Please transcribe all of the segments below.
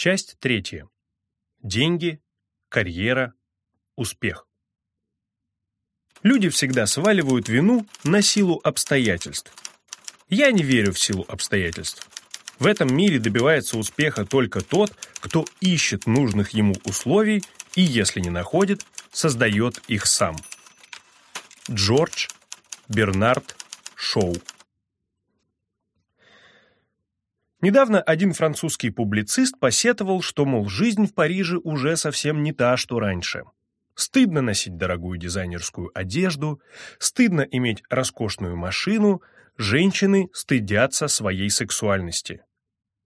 Часть третья. Деньги, карьера, успех. Люди всегда сваливают вину на силу обстоятельств. Я не верю в силу обстоятельств. В этом мире добивается успеха только тот, кто ищет нужных ему условий и, если не находит, создает их сам. Джордж Бернард Шоу Недавно один французский публицист посетовал, что, мол, жизнь в Париже уже совсем не та, что раньше. Стыдно носить дорогую дизайнерскую одежду, стыдно иметь роскошную машину, женщины стыдятся своей сексуальности.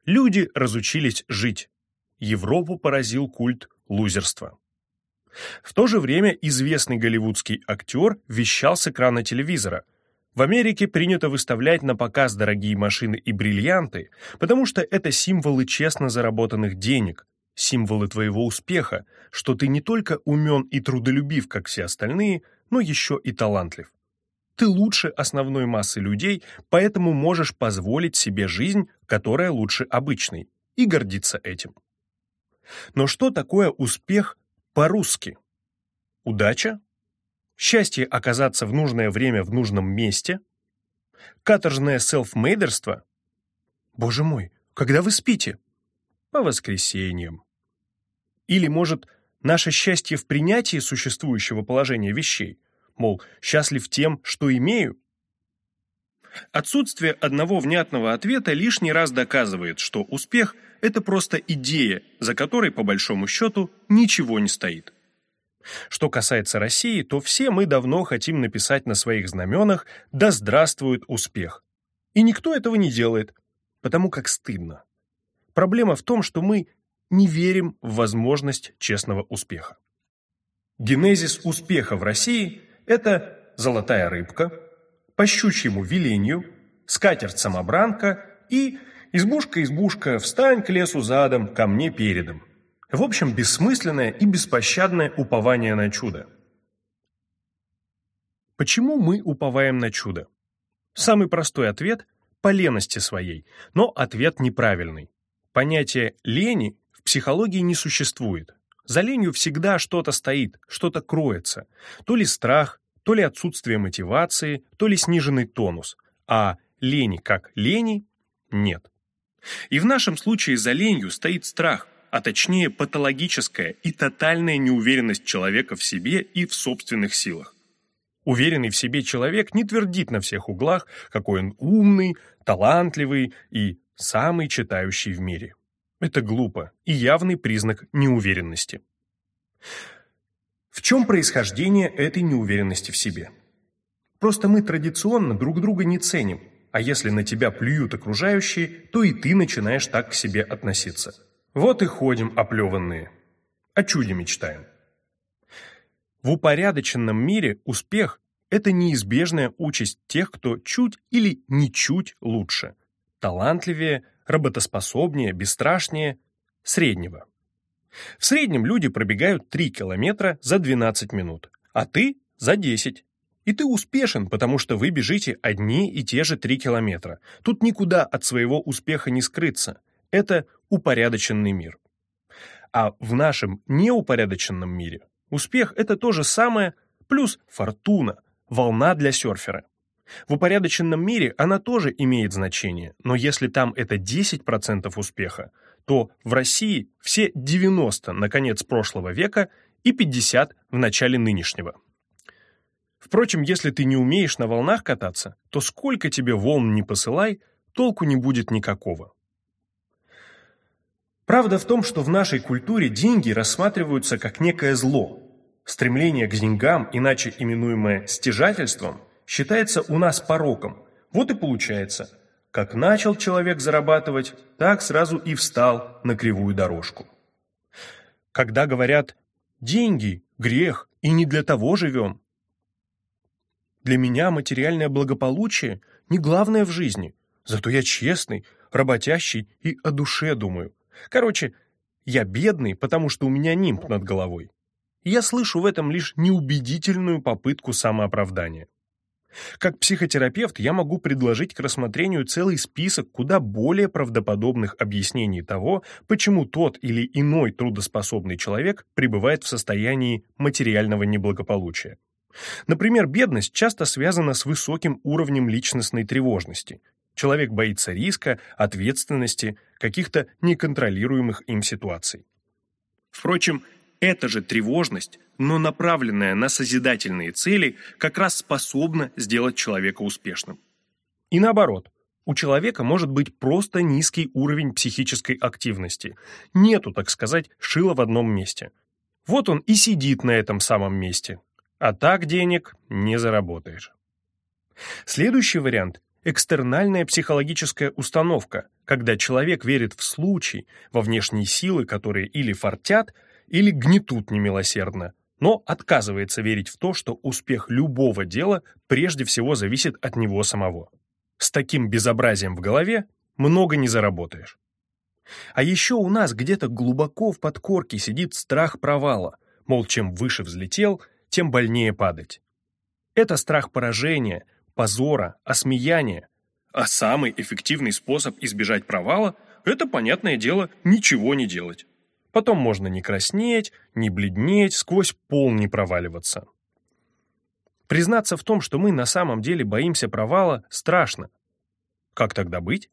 Люди разучились жить. Европу поразил культ лузерства. В то же время известный голливудский актер вещал с экрана телевизора. В Америке принято выставлять на показ дорогие машины и бриллианты, потому что это символы честно заработанных денег, символы твоего успеха, что ты не только умен и трудолюбив, как все остальные, но еще и талантлив. Ты лучше основной массы людей, поэтому можешь позволить себе жизнь, которая лучше обычной, и гордиться этим. Но что такое успех по-русски? Удача? Счастье оказаться в нужное время в нужном месте? Каторжное селфмейдерство? Боже мой, когда вы спите? По воскресеньям. Или, может, наше счастье в принятии существующего положения вещей? Мол, счастлив тем, что имею? Отсутствие одного внятного ответа лишний раз доказывает, что успех – это просто идея, за которой, по большому счету, ничего не стоит. Что касается России, то все мы давно хотим написать на своих знаменах «Да здравствует успех». И никто этого не делает, потому как стыдно. Проблема в том, что мы не верим в возможность честного успеха. Генезис успеха в России – это золотая рыбка, по щучьему велению, скатерть-самобранка и избушка-избушка, встань к лесу задом, ко мне передом. В общем, бессмысленное и беспощадное упование на чудо. Почему мы уповаем на чудо? Самый простой ответ – по лености своей, но ответ неправильный. Понятие «лени» в психологии не существует. За ленью всегда что-то стоит, что-то кроется. То ли страх, то ли отсутствие мотивации, то ли сниженный тонус. А лени как лени нет. И в нашем случае за ленью стоит страх, а точнее патологическая и тотальная неуверенность человека в себе и в собственных силах. Уверенный в себе человек не твердит на всех углах, какой он умный, талантливый и самый читающий в мире. Это глупо и явный признак неуверенности. В чем происхождение этой неуверенности в себе? Просто мы традиционно друг друга не ценим, а если на тебя плюют окружающие, то и ты начинаешь так к себе относиться. Вот и ходим оплеванные. О чуде мечтаем. В упорядоченном мире успех – это неизбежная участь тех, кто чуть или ничуть лучше, талантливее, работоспособнее, бесстрашнее, среднего. В среднем люди пробегают 3 километра за 12 минут, а ты – за 10. И ты успешен, потому что вы бежите одни и те же 3 километра. Тут никуда от своего успеха не скрыться. Это упорядоченный мир. А в нашем неупорядоченном мире успех – это то же самое, плюс фортуна, волна для серфера. В упорядоченном мире она тоже имеет значение, но если там это 10% успеха, то в России все 90 на конец прошлого века и 50 в начале нынешнего. Впрочем, если ты не умеешь на волнах кататься, то сколько тебе волн не посылай, толку не будет никакого. Правда в том, что в нашей культуре деньги рассматриваются как некое зло. Стремление к деньгам, иначе именуемое стяжательством, считается у нас пороком. Вот и получается – как начал человек зарабатывать, так сразу и встал на кривую дорожку. Когда говорят «деньги, грех, и не для того живем», для меня материальное благополучие не главное в жизни, зато я честный, работящий и о душе думаю. Короче, я бедный, потому что у меня нимб над головой. Я слышу в этом лишь неубедительную попытку самооправдания. Как психотерапевт я могу предложить к рассмотрению целый список куда более правдоподобных объяснений того, почему тот или иной трудоспособный человек пребывает в состоянии материального неблагополучия. Например, бедность часто связана с высоким уровнем личностной тревожности. Человек боится риска, ответственности, каких-то неконтролируемых им ситуаций. Впрочем, эта же тревожность, но направленная на созидательные цели, как раз способна сделать человека успешным. И наоборот, у человека может быть просто низкий уровень психической активности. Нету, так сказать, шила в одном месте. Вот он и сидит на этом самом месте. А так денег не заработаешь. Следующий вариант – экстернальная психологическая установка, когда человек верит в случай, во внешние силы, которые или фартят – или гнетут немилосердно, но отказывается верить в то, что успех любого дела прежде всего зависит от него самого. С таким безобразием в голове много не заработаешь. А еще у нас где-то глубоко в подкорке сидит страх провала, мол, чем выше взлетел, тем больнее падать. Это страх поражения, позора, осмеяния. А самый эффективный способ избежать провала – это, понятное дело, ничего не делать. Потом можно не краснеть, не бледнеть, сквозь пол не проваливаться. Признаться в том, что мы на самом деле боимся провала, страшно. Как тогда быть?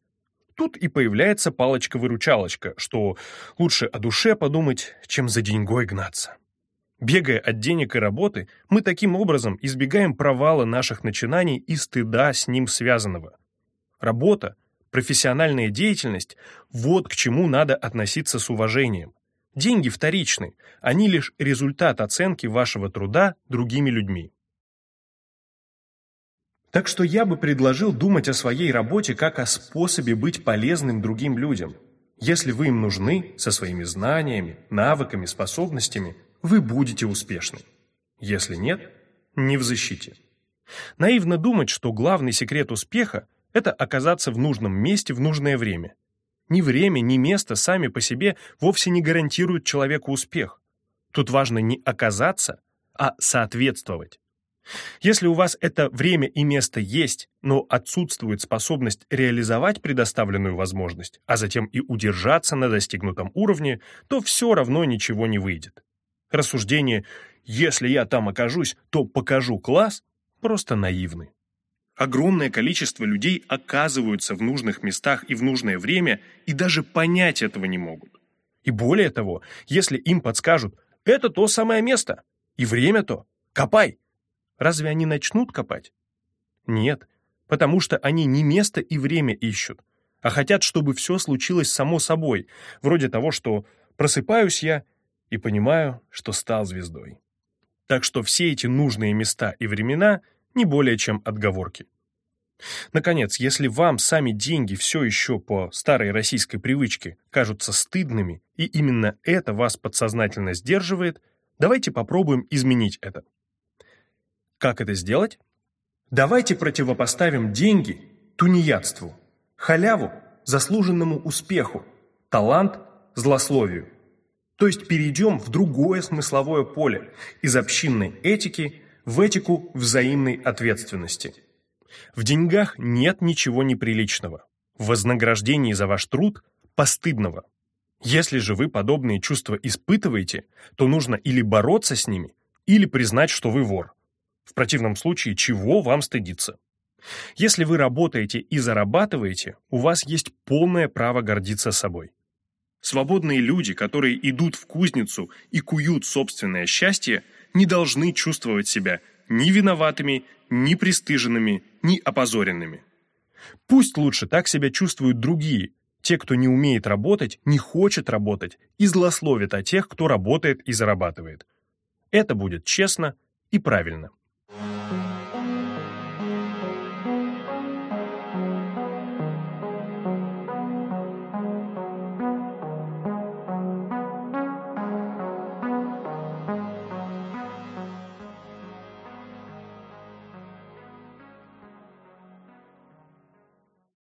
Тут и появляется палочка-выручалочка, что лучше о душе подумать, чем за деньгой гнаться. Бегая от денег и работы, мы таким образом избегаем провала наших начинаний и стыда с ним связанного. Работа, профессиональная деятельность – вот к чему надо относиться с уважением. Деньги вторичны, они лишь результат оценки вашего труда другими людьми. Так что я бы предложил думать о своей работе как о способе быть полезным другим людям. Если вы им нужны, со своими знаниями, навыками, способностями, вы будете успешны. Если нет, не в защите. Наивно думать, что главный секрет успеха – это оказаться в нужном месте в нужное время. Ни время, ни место сами по себе вовсе не гарантируют человеку успех. Тут важно не оказаться, а соответствовать. Если у вас это время и место есть, но отсутствует способность реализовать предоставленную возможность, а затем и удержаться на достигнутом уровне, то все равно ничего не выйдет. Рассуждение «если я там окажусь, то покажу класс» просто наивны. Огромное количество людей оказываются в нужных местах и в нужное время и даже понять этого не могут. И более того, если им подскажут «это то самое место, и время то, копай», разве они начнут копать? Нет, потому что они не место и время ищут, а хотят, чтобы все случилось само собой, вроде того, что просыпаюсь я и понимаю, что стал звездой. Так что все эти нужные места и времена – не более чем отговорки. Наконец, если вам сами деньги все еще по старой российской привычке кажутся стыдными, и именно это вас подсознательно сдерживает, давайте попробуем изменить это. Как это сделать? Давайте противопоставим деньги тунеядству, халяву заслуженному успеху, талант злословию. То есть перейдем в другое смысловое поле, из общинной этики в этику взаимной ответственности. В деньгах нет ничего неприличного. В вознаграждении за ваш труд – постыдного. Если же вы подобные чувства испытываете, то нужно или бороться с ними, или признать, что вы вор. В противном случае, чего вам стыдиться? Если вы работаете и зарабатываете, у вас есть полное право гордиться собой. Свободные люди, которые идут в кузницу и куют собственное счастье, не должны чувствовать себя ни виноватыми, ни пристыженными, ни опозоренными. Пусть лучше так себя чувствуют другие, те, кто не умеет работать, не хочет работать и злословит о тех, кто работает и зарабатывает. Это будет честно и правильно.